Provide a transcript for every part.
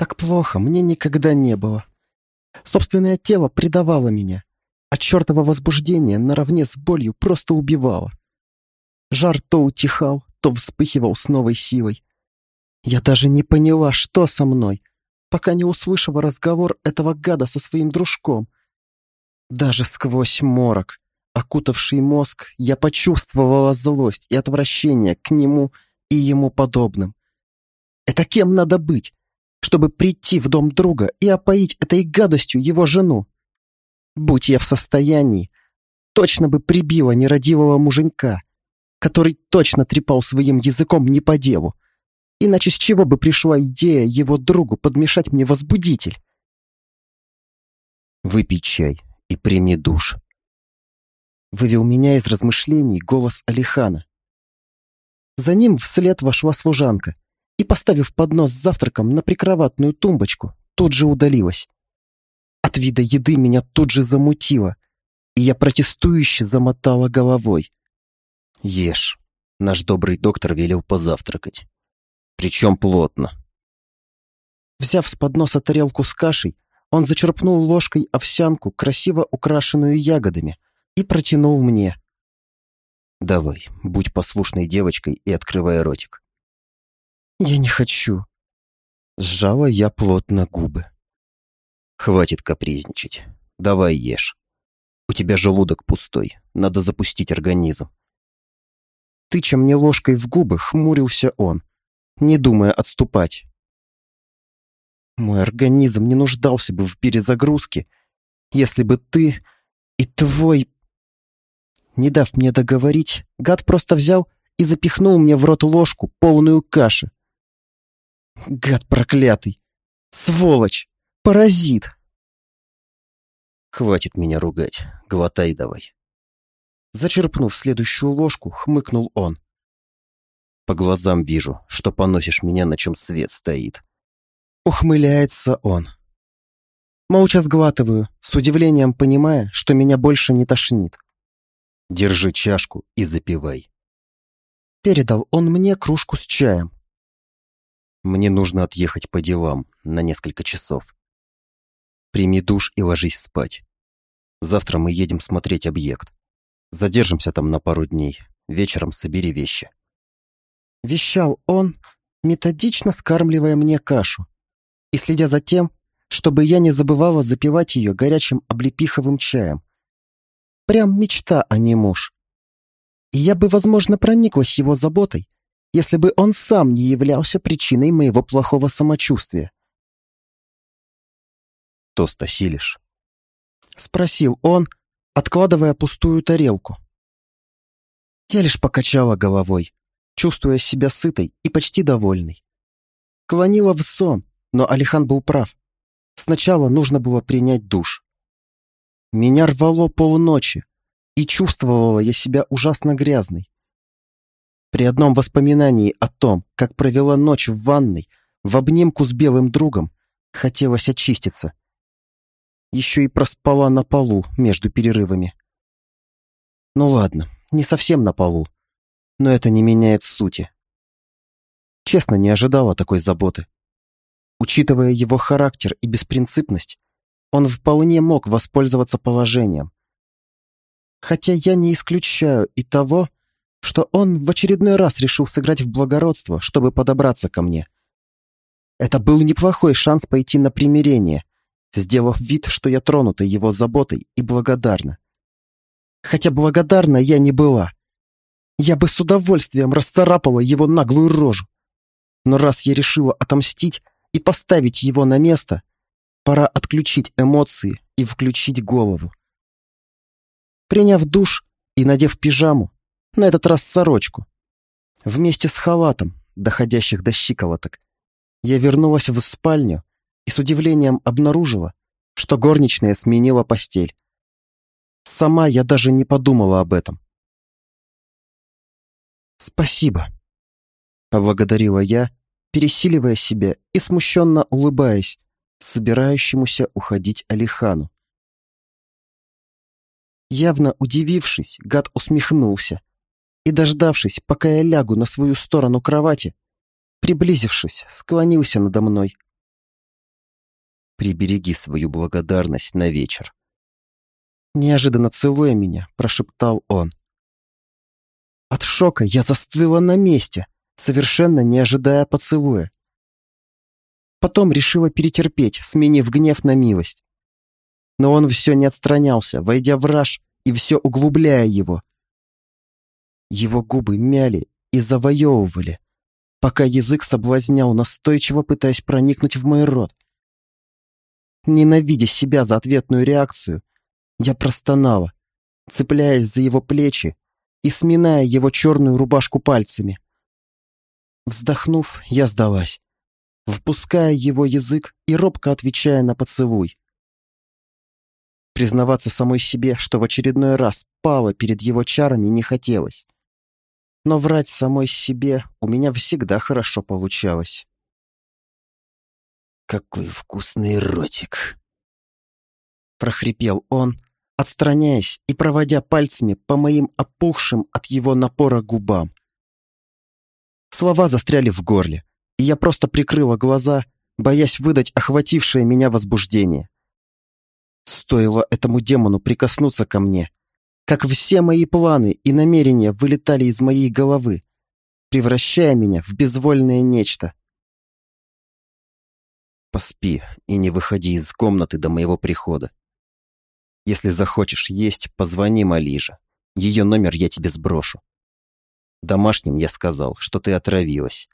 Так плохо мне никогда не было. Собственное тело предавало меня, а чертово возбуждение наравне с болью просто убивало. Жар то утихал, то вспыхивал с новой силой. Я даже не поняла, что со мной, пока не услышала разговор этого гада со своим дружком. Даже сквозь морок, окутавший мозг, я почувствовала злость и отвращение к нему и ему подобным. Это кем надо быть, чтобы прийти в дом друга и опоить этой гадостью его жену? Будь я в состоянии, точно бы прибила нерадивого муженька, который точно трепал своим языком не по делу. Иначе с чего бы пришла идея его другу подмешать мне возбудитель? «Выпей чай и прими душ», — вывел меня из размышлений голос Алихана. За ним вслед вошла служанка и, поставив поднос с завтраком на прикроватную тумбочку, тут же удалилась. От вида еды меня тут же замутило, и я протестующе замотала головой. «Ешь», — наш добрый доктор велел позавтракать. Причем плотно. Взяв с подноса тарелку с кашей, он зачерпнул ложкой овсянку, красиво украшенную ягодами, и протянул мне. «Давай, будь послушной девочкой и открывай ротик». «Я не хочу». Сжала я плотно губы. «Хватит капризничать. Давай ешь. У тебя желудок пустой, надо запустить организм». Тыча мне ложкой в губы, хмурился он, не думая отступать. Мой организм не нуждался бы в перезагрузке, если бы ты и твой... Не дав мне договорить, гад просто взял и запихнул мне в рот ложку, полную каши. Гад проклятый! Сволочь! Паразит! Хватит меня ругать, глотай давай. Зачерпнув следующую ложку, хмыкнул он. По глазам вижу, что поносишь меня, на чем свет стоит. Ухмыляется он. Молча сглатываю, с удивлением понимая, что меня больше не тошнит. Держи чашку и запивай. Передал он мне кружку с чаем. Мне нужно отъехать по делам на несколько часов. Прими душ и ложись спать. Завтра мы едем смотреть объект. Задержимся там на пару дней. Вечером собери вещи. Вещал он, методично скармливая мне кашу и следя за тем, чтобы я не забывала запивать ее горячим облепиховым чаем. Прям мечта, а не муж. И я бы, возможно, прониклась его заботой, если бы он сам не являлся причиной моего плохого самочувствия. «Тост осилишь?» — спросил он, откладывая пустую тарелку. Я лишь покачала головой, чувствуя себя сытой и почти довольной. Клонила в сон, но Алихан был прав. Сначала нужно было принять душ. Меня рвало полночи, и чувствовала я себя ужасно грязной. При одном воспоминании о том, как провела ночь в ванной, в обнимку с белым другом, хотелось очиститься. Еще и проспала на полу между перерывами. Ну ладно, не совсем на полу, но это не меняет сути. Честно, не ожидала такой заботы. Учитывая его характер и беспринципность, он вполне мог воспользоваться положением. Хотя я не исключаю и того, что он в очередной раз решил сыграть в благородство, чтобы подобраться ко мне. Это был неплохой шанс пойти на примирение, сделав вид, что я тронута его заботой и благодарна. Хотя благодарна я не была. Я бы с удовольствием расцарапала его наглую рожу. Но раз я решила отомстить и поставить его на место, Пора отключить эмоции и включить голову. Приняв душ и надев пижаму, на этот раз сорочку, вместе с халатом, доходящих до щиколоток, я вернулась в спальню и с удивлением обнаружила, что горничная сменила постель. Сама я даже не подумала об этом. «Спасибо», — поблагодарила я, пересиливая себя и смущенно улыбаясь, собирающемуся уходить Алихану. Явно удивившись, гад усмехнулся и, дождавшись, пока я лягу на свою сторону кровати, приблизившись, склонился надо мной. Прибереги свою благодарность на вечер. Неожиданно целуя меня, прошептал он. От шока я застыла на месте, совершенно не ожидая поцелуя. Потом решила перетерпеть, сменив гнев на милость. Но он все не отстранялся, войдя в раж и все углубляя его. Его губы мяли и завоевывали, пока язык соблазнял, настойчиво пытаясь проникнуть в мой рот. Ненавидя себя за ответную реакцию, я простонала, цепляясь за его плечи и сминая его черную рубашку пальцами. Вздохнув, я сдалась, впуская его язык и робко отвечая на поцелуй. Признаваться самой себе, что в очередной раз пала перед его чарами, не хотелось. Но врать самой себе у меня всегда хорошо получалось. «Какой вкусный ротик!» прохрипел он, отстраняясь и проводя пальцами по моим опухшим от его напора губам. Слова застряли в горле, и я просто прикрыла глаза, боясь выдать охватившее меня возбуждение. Стоило этому демону прикоснуться ко мне, как все мои планы и намерения вылетали из моей головы, превращая меня в безвольное нечто. Поспи и не выходи из комнаты до моего прихода. Если захочешь есть, позвони Малиже. Ее номер я тебе сброшу. Домашним я сказал, что ты отравилась.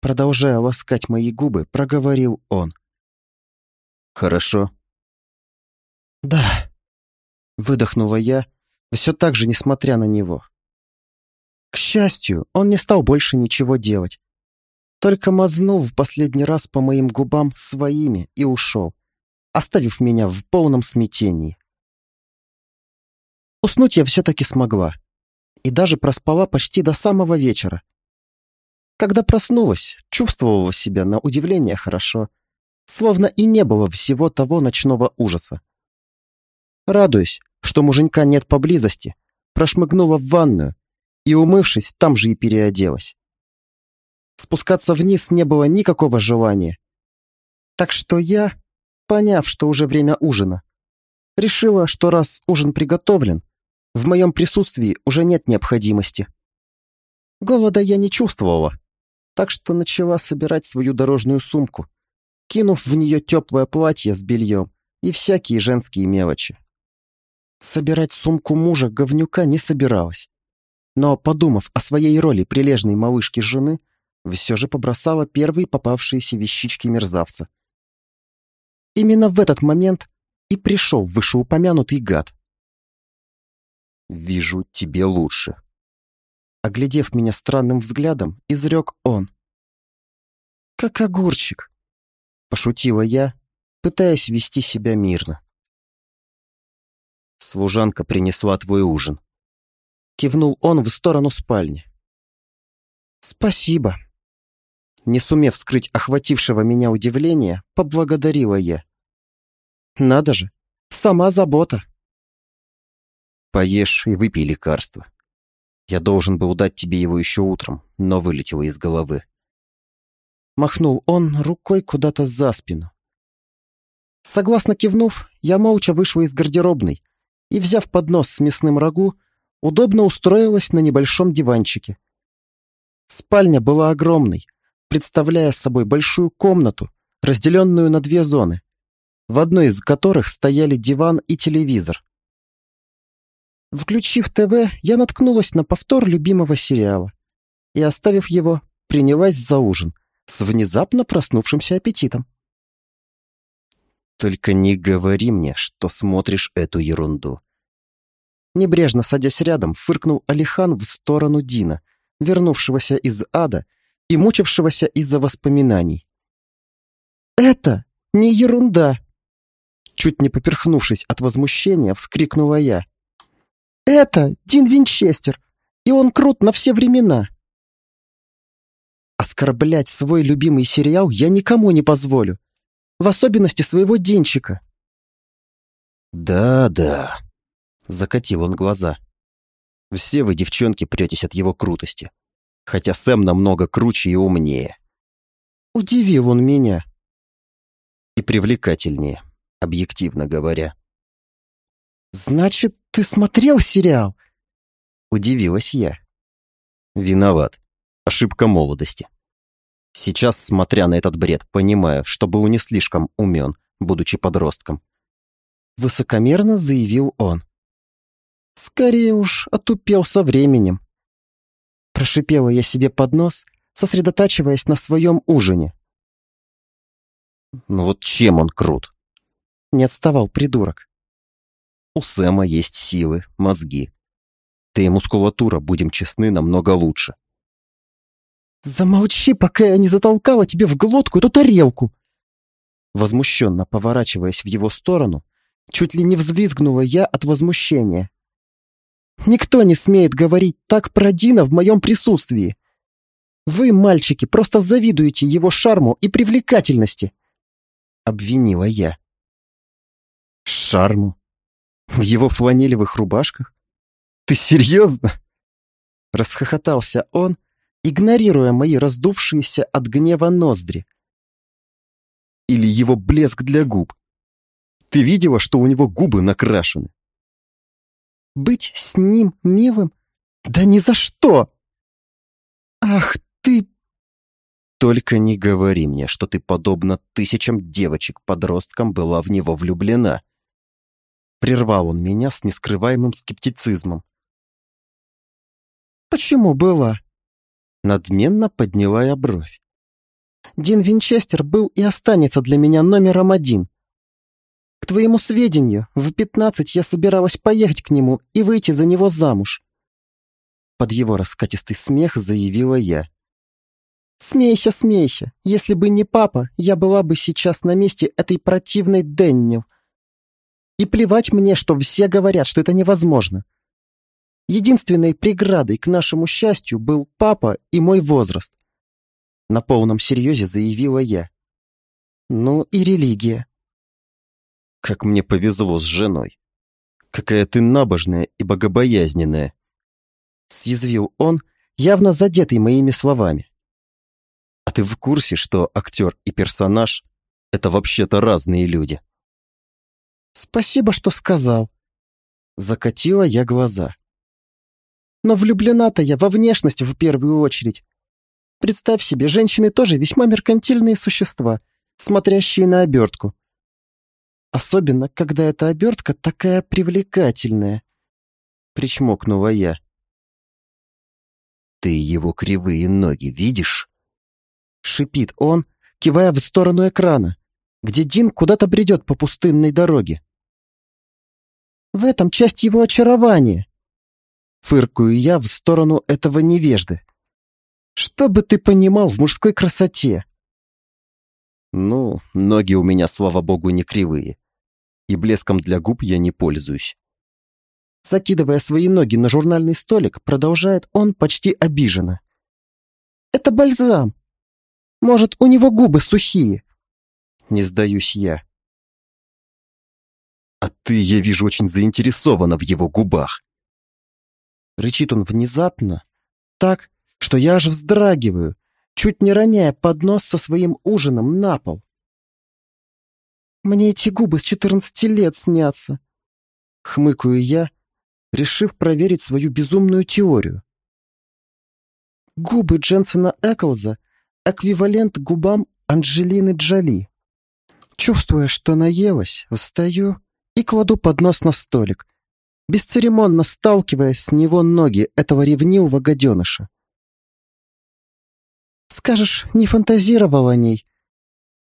Продолжая ласкать мои губы, проговорил он. Хорошо. Да. Выдохнула я, все так же несмотря на него. К счастью, он не стал больше ничего делать. Только мазнул в последний раз по моим губам своими и ушел оставив меня в полном смятении. Уснуть я все-таки смогла. И даже проспала почти до самого вечера. Когда проснулась, чувствовала себя на удивление хорошо, словно и не было всего того ночного ужаса. Радуясь, что муженька нет поблизости, прошмыгнула в ванную и, умывшись, там же и переоделась. Спускаться вниз не было никакого желания. Так что я, поняв, что уже время ужина. Решила, что раз ужин приготовлен, в моем присутствии уже нет необходимости. Голода я не чувствовала, так что начала собирать свою дорожную сумку, кинув в нее теплое платье с бельем и всякие женские мелочи. Собирать сумку мужа говнюка не собиралась, но, подумав о своей роли прилежной малышки жены, все же побросала первые попавшиеся вещички мерзавца Именно в этот момент и пришел вышеупомянутый гад. «Вижу, тебе лучше», Оглядев меня странным взглядом, изрек он. «Как огурчик», — пошутила я, пытаясь вести себя мирно. «Служанка принесла твой ужин», — кивнул он в сторону спальни. «Спасибо». Не сумев скрыть охватившего меня удивления, поблагодарила я. Надо же, сама забота. Поешь и выпей лекарство. Я должен был дать тебе его еще утром, но вылетело из головы. Махнул он рукой куда-то за спину. Согласно кивнув, я молча вышла из гардеробной и, взяв поднос с мясным рагу, удобно устроилась на небольшом диванчике. Спальня была огромной, представляя собой большую комнату, разделенную на две зоны в одной из которых стояли диван и телевизор. Включив ТВ, я наткнулась на повтор любимого сериала и, оставив его, принялась за ужин с внезапно проснувшимся аппетитом. «Только не говори мне, что смотришь эту ерунду». Небрежно садясь рядом, фыркнул Алихан в сторону Дина, вернувшегося из ада и мучившегося из-за воспоминаний. «Это не ерунда!» Чуть не поперхнувшись от возмущения, вскрикнула я. «Это Дин Винчестер, и он крут на все времена!» Оскорблять свой любимый сериал я никому не позволю, в особенности своего Динчика. «Да-да», — закатил он глаза. «Все вы, девчонки, претесь от его крутости, хотя Сэм намного круче и умнее». Удивил он меня. И привлекательнее, объективно говоря. «Значит, ты смотрел сериал?» Удивилась я. Виноват. Ошибка молодости. Сейчас, смотря на этот бред, понимаю, что был не слишком умен, будучи подростком. Высокомерно заявил он. Скорее уж, отупел со временем. Прошипела я себе под нос, сосредотачиваясь на своем ужине. Ну вот чем он крут? Не отставал придурок. У Сэма есть силы, мозги. Ты и мускулатура, будем честны, намного лучше. Замолчи, пока я не затолкала тебе в глотку эту тарелку. Возмущенно поворачиваясь в его сторону, чуть ли не взвизгнула я от возмущения. Никто не смеет говорить так про Дина в моем присутствии. Вы, мальчики, просто завидуете его шарму и привлекательности. Обвинила я. Шарму? В его фланелевых рубашках? Ты серьезно? Расхохотался он, игнорируя мои раздувшиеся от гнева ноздри. Или его блеск для губ. Ты видела, что у него губы накрашены? Быть с ним милым? Да ни за что! Ах ты... Только не говори мне, что ты, подобно тысячам девочек-подросткам, была в него влюблена. Прервал он меня с нескрываемым скептицизмом. Почему была? Надменно подняла бровь. Дин Винчестер был и останется для меня номером один. К твоему сведению, в пятнадцать я собиралась поехать к нему и выйти за него замуж. Под его раскатистый смех заявила я. Смейся, смейся. Если бы не папа, я была бы сейчас на месте этой противной Деннил. И плевать мне, что все говорят, что это невозможно. Единственной преградой к нашему счастью был папа и мой возраст. На полном серьезе заявила я. Ну и религия. Как мне повезло с женой. Какая ты набожная и богобоязненная. Съязвил он, явно задетый моими словами. А ты в курсе, что актер и персонаж — это вообще-то разные люди? Спасибо, что сказал. Закатила я глаза. Но влюблена-то я во внешность в первую очередь. Представь себе, женщины тоже весьма меркантильные существа, смотрящие на обертку. Особенно, когда эта обертка такая привлекательная. Причмокнула я. «Ты его кривые ноги видишь?» Шипит он, кивая в сторону экрана, где Дин куда-то бредет по пустынной дороге. В этом часть его очарования. Фыркую я в сторону этого невежды. Что бы ты понимал в мужской красоте? Ну, ноги у меня, слава богу, не кривые. И блеском для губ я не пользуюсь. Закидывая свои ноги на журнальный столик, продолжает он почти обиженно. Это бальзам. Может, у него губы сухие? Не сдаюсь я. А ты, я вижу, очень заинтересована в его губах. Рычит он внезапно, так, что я аж вздрагиваю, чуть не роняя поднос со своим ужином на пол. Мне эти губы с четырнадцати лет снятся. Хмыкаю я, решив проверить свою безумную теорию. Губы Дженсона Эклза — эквивалент губам Анджелины Джоли. Чувствуя, что наелась, встаю и кладу поднос на столик, бесцеремонно сталкивая с него ноги этого ревнивого гаденыша. «Скажешь, не фантазировал о ней?»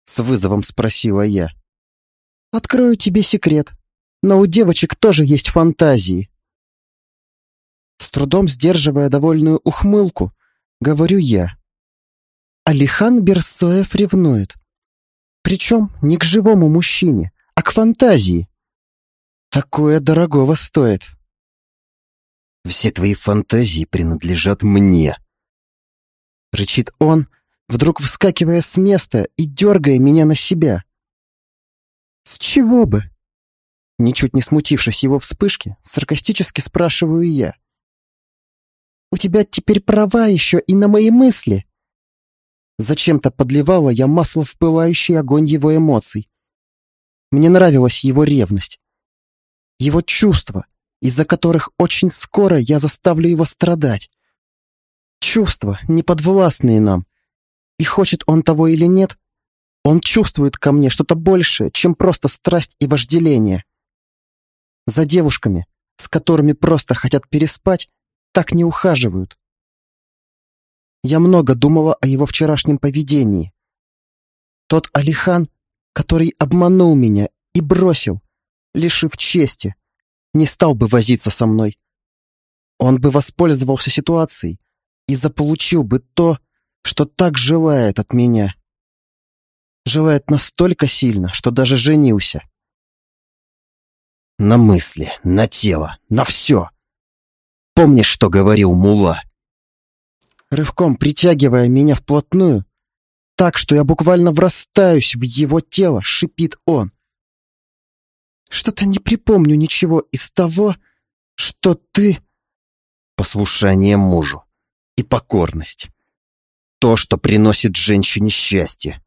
С вызовом спросила я. «Открою тебе секрет, но у девочек тоже есть фантазии». С трудом сдерживая довольную ухмылку, говорю я. Алихан Берсоев ревнует. Причем не к живому мужчине, а к фантазии. Такое дорогого стоит. Все твои фантазии принадлежат мне. Рычит он, вдруг вскакивая с места и дергая меня на себя. С чего бы? Ничуть не смутившись его вспышки, саркастически спрашиваю я. «У тебя теперь права еще и на мои мысли?» Зачем-то подливала я масло в пылающий огонь его эмоций. Мне нравилась его ревность. Его чувства, из-за которых очень скоро я заставлю его страдать. Чувства, неподвластные нам. И хочет он того или нет, он чувствует ко мне что-то большее, чем просто страсть и вожделение. За девушками, с которыми просто хотят переспать, так не ухаживают. Я много думала о его вчерашнем поведении. Тот Алихан, который обманул меня и бросил, лишив чести, не стал бы возиться со мной. Он бы воспользовался ситуацией и заполучил бы то, что так желает от меня. Желает настолько сильно, что даже женился. На мысли, на тело, на все. Помнишь, что говорил Мула? Рывком притягивая меня вплотную, так, что я буквально врастаюсь в его тело, шипит он. Что-то не припомню ничего из того, что ты... Послушание мужу и покорность. То, что приносит женщине счастье.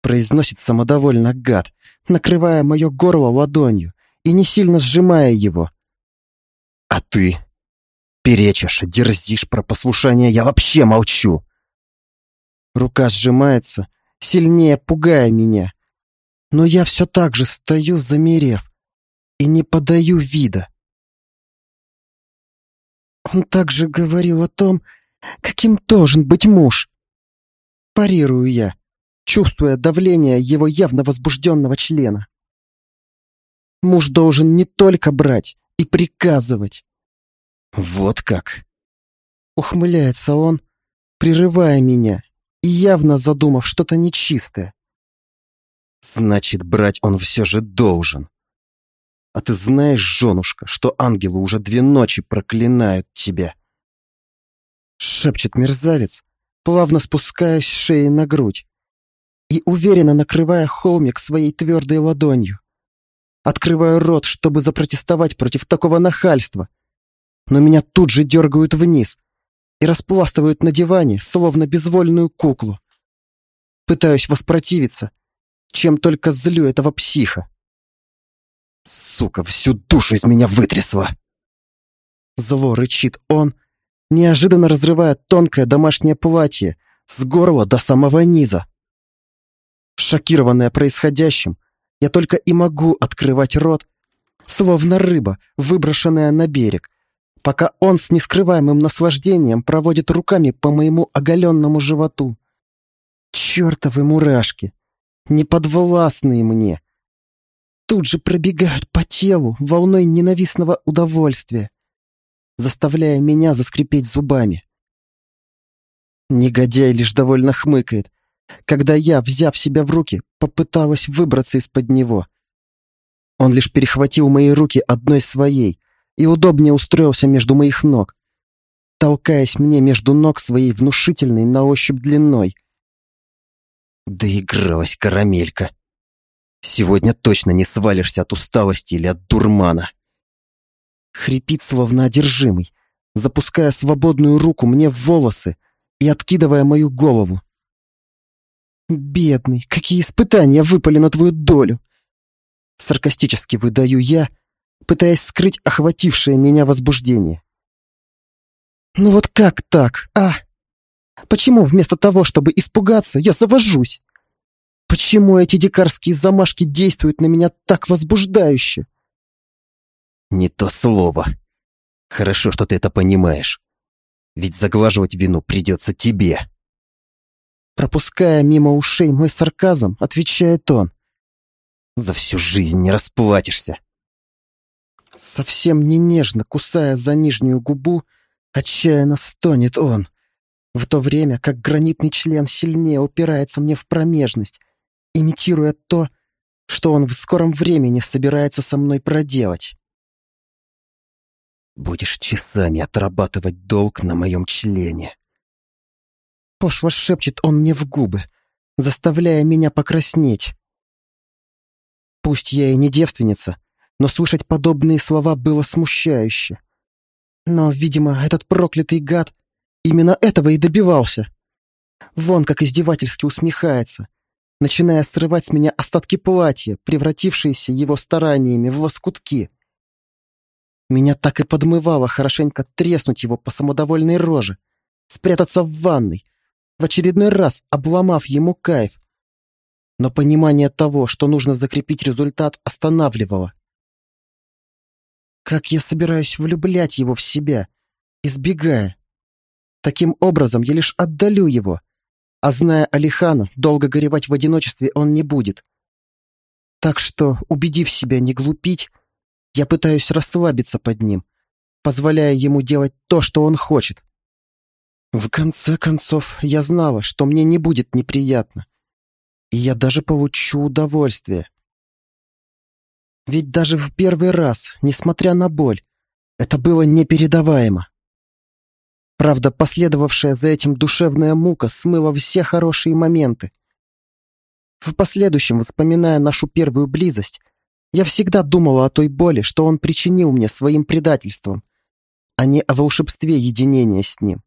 Произносит самодовольно гад, накрывая мое горло ладонью и не сильно сжимая его. А ты перечишь, дерзишь про послушание, я вообще молчу. Рука сжимается, сильнее пугая меня. Но я все так же стою, замерев, и не подаю вида. Он также говорил о том, каким должен быть муж. Парирую я, чувствуя давление его явно возбужденного члена. Муж должен не только брать и приказывать. Вот как. Ухмыляется он, прерывая меня и явно задумав что-то нечистое. Значит, брать он все же должен. А ты знаешь, женушка, что ангелы уже две ночи проклинают тебя? Шепчет мерзавец, плавно спускаясь с на грудь и уверенно накрывая холмик своей твердой ладонью. Открываю рот, чтобы запротестовать против такого нахальства, но меня тут же дергают вниз и распластывают на диване, словно безвольную куклу. Пытаюсь воспротивиться, чем только злю этого психа. Сука, всю душу из меня вытрясла. Зло рычит он, неожиданно разрывая тонкое домашнее платье с горла до самого низа. Шокированная происходящим, я только и могу открывать рот, словно рыба, выброшенная на берег, пока он с нескрываемым наслаждением проводит руками по моему оголенному животу. Чертовы мурашки, неподвластные мне, тут же пробегают по телу волной ненавистного удовольствия, заставляя меня заскрипеть зубами. Негодяй лишь довольно хмыкает, когда я, взяв себя в руки, попыталась выбраться из-под него. Он лишь перехватил мои руки одной своей и удобнее устроился между моих ног, толкаясь мне между ног своей внушительной на ощупь длиной. Доигралась карамелька. Сегодня точно не свалишься от усталости или от дурмана. Хрипит, словно одержимый, запуская свободную руку мне в волосы и откидывая мою голову. «Бедный, какие испытания выпали на твою долю!» Саркастически выдаю я, пытаясь скрыть охватившее меня возбуждение. «Ну вот как так, а? Почему вместо того, чтобы испугаться, я завожусь? Почему эти дикарские замашки действуют на меня так возбуждающе?» «Не то слово. Хорошо, что ты это понимаешь. Ведь заглаживать вину придется тебе». Пропуская мимо ушей мой сарказм, отвечает он. «За всю жизнь не расплатишься». Совсем не нежно, кусая за нижнюю губу, отчаянно стонет он, в то время как гранитный член сильнее упирается мне в промежность, имитируя то, что он в скором времени собирается со мной проделать. «Будешь часами отрабатывать долг на моем члене», Пошло шепчет он мне в губы, заставляя меня покраснеть. Пусть я и не девственница, но слышать подобные слова было смущающе. Но, видимо, этот проклятый гад именно этого и добивался. Вон как издевательски усмехается, начиная срывать с меня остатки платья, превратившиеся его стараниями в лоскутки. Меня так и подмывало хорошенько треснуть его по самодовольной роже, спрятаться в ванной, в очередной раз обломав ему кайф. Но понимание того, что нужно закрепить результат, останавливало. Как я собираюсь влюблять его в себя, избегая? Таким образом, я лишь отдалю его, а зная Алихана, долго горевать в одиночестве он не будет. Так что, убедив себя не глупить, я пытаюсь расслабиться под ним, позволяя ему делать то, что он хочет. В конце концов, я знала, что мне не будет неприятно, и я даже получу удовольствие. Ведь даже в первый раз, несмотря на боль, это было непередаваемо. Правда, последовавшая за этим душевная мука смыла все хорошие моменты. В последующем, вспоминая нашу первую близость, я всегда думала о той боли, что он причинил мне своим предательством, а не о волшебстве единения с ним.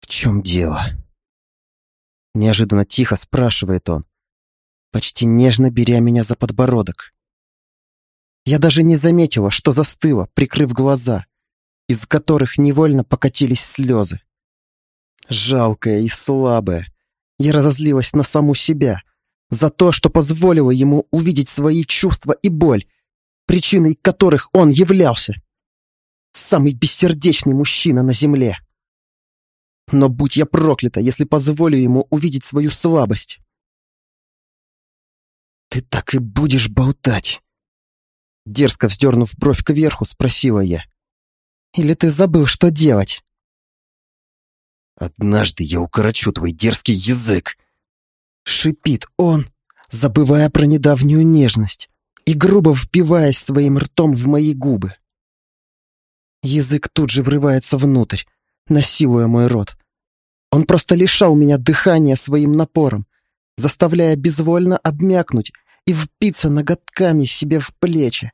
«В чем дело?» Неожиданно тихо спрашивает он почти нежно беря меня за подбородок. Я даже не заметила, что застыла, прикрыв глаза, из которых невольно покатились слезы. Жалкая и слабая, я разозлилась на саму себя за то, что позволила ему увидеть свои чувства и боль, причиной которых он являлся. Самый бессердечный мужчина на земле. Но будь я проклята, если позволю ему увидеть свою слабость. «Ты так и будешь болтать?» Дерзко вздернув бровь кверху, спросила я. «Или ты забыл, что делать?» «Однажды я укорочу твой дерзкий язык!» Шипит он, забывая про недавнюю нежность и грубо впиваясь своим ртом в мои губы. Язык тут же врывается внутрь, насилуя мой рот. Он просто лишал меня дыхания своим напором, заставляя безвольно обмякнуть и впиться ноготками себе в плечи.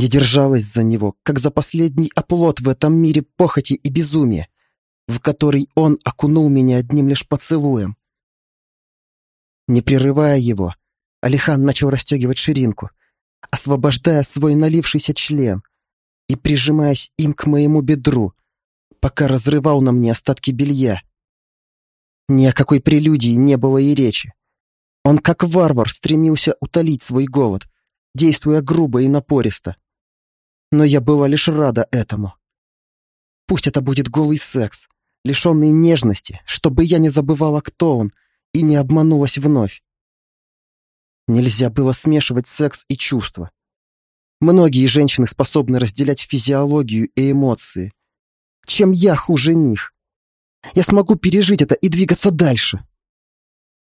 Я держалась за него, как за последний оплот в этом мире похоти и безумия, в который он окунул меня одним лишь поцелуем. Не прерывая его, Алихан начал расстегивать ширинку, освобождая свой налившийся член и прижимаясь им к моему бедру, пока разрывал на мне остатки белья. Ни о какой прелюдии не было и речи. Он, как варвар, стремился утолить свой голод, действуя грубо и напористо. Но я была лишь рада этому. Пусть это будет голый секс, лишенный нежности, чтобы я не забывала, кто он, и не обманулась вновь. Нельзя было смешивать секс и чувства. Многие женщины способны разделять физиологию и эмоции. Чем я хуже них? Я смогу пережить это и двигаться дальше.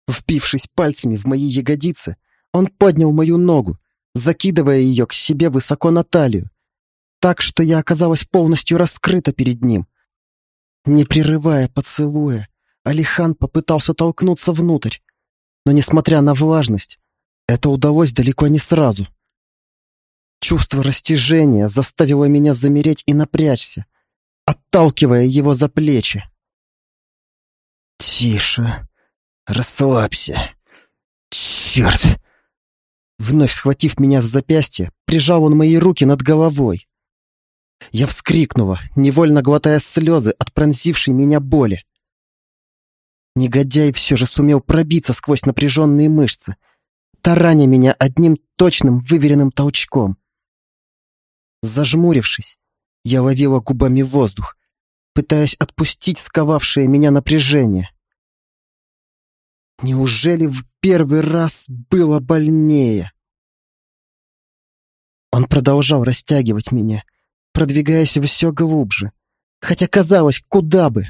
Впившись пальцами в мои ягодицы, он поднял мою ногу, закидывая ее к себе высоко на талию, так что я оказалась полностью раскрыта перед ним. Не прерывая поцелуя, Алихан попытался толкнуться внутрь, но, несмотря на влажность, это удалось далеко не сразу. Чувство растяжения заставило меня замереть и напрячься, отталкивая его за плечи. «Тише. Расслабься. Черт!» Вновь схватив меня за запястье, прижал он мои руки над головой. Я вскрикнула, невольно глотая слезы от пронзившей меня боли. Негодяй все же сумел пробиться сквозь напряженные мышцы, тараня меня одним точным выверенным толчком. Зажмурившись, я ловила губами воздух, пытаясь отпустить сковавшее меня напряжение. Неужели в первый раз было больнее? Он продолжал растягивать меня, продвигаясь все глубже, хотя казалось, куда бы.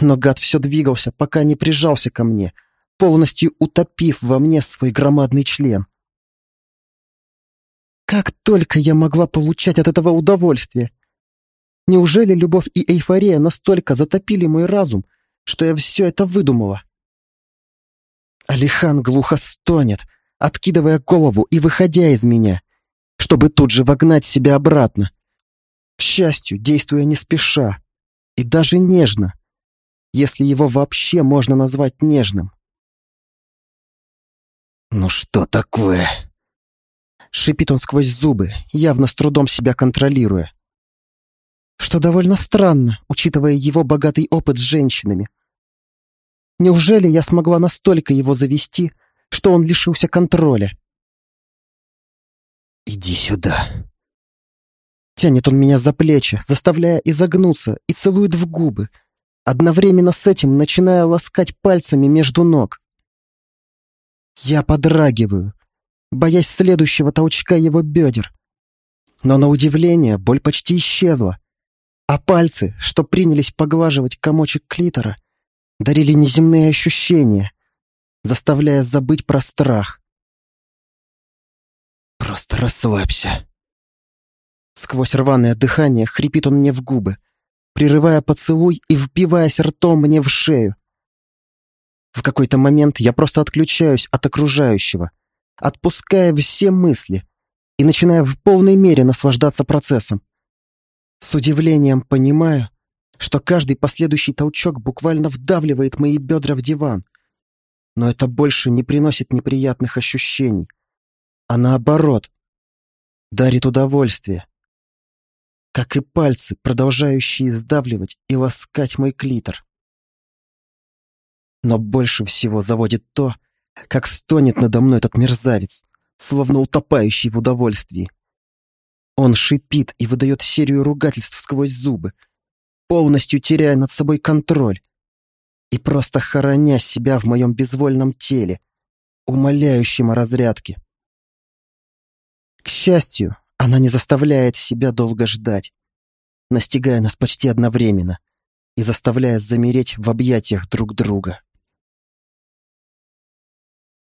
Но гад все двигался, пока не прижался ко мне, полностью утопив во мне свой громадный член. Как только я могла получать от этого удовольствие? Неужели любовь и эйфория настолько затопили мой разум, что я все это выдумала? Алихан глухо стонет, откидывая голову и выходя из меня, чтобы тут же вогнать себя обратно. Счастью, действуя не спеша и даже нежно. если его вообще можно назвать нежным. «Ну что такое?» Шипит он сквозь зубы, явно с трудом себя контролируя. Что довольно странно, учитывая его богатый опыт с женщинами. Неужели я смогла настолько его завести, что он лишился контроля? «Иди сюда!» Тянет он меня за плечи, заставляя изогнуться, и целует в губы, одновременно с этим начиная ласкать пальцами между ног. Я подрагиваю, боясь следующего толчка его бедер. Но на удивление боль почти исчезла, а пальцы, что принялись поглаживать комочек клитора, дарили неземные ощущения, заставляя забыть про страх. «Просто расслабься», Сквозь рваное дыхание хрипит он мне в губы, прерывая поцелуй и впиваясь ртом мне в шею. В какой-то момент я просто отключаюсь от окружающего, отпуская все мысли и начиная в полной мере наслаждаться процессом. С удивлением понимаю, что каждый последующий толчок буквально вдавливает мои бедра в диван. Но это больше не приносит неприятных ощущений, а наоборот, дарит удовольствие как и пальцы, продолжающие сдавливать и ласкать мой клитор. Но больше всего заводит то, как стонет надо мной этот мерзавец, словно утопающий в удовольствии. Он шипит и выдает серию ругательств сквозь зубы, полностью теряя над собой контроль и просто хороня себя в моем безвольном теле, умоляющем о разрядке. К счастью, она не заставляет себя долго ждать, настигая нас почти одновременно и заставляя замереть в объятиях друг друга.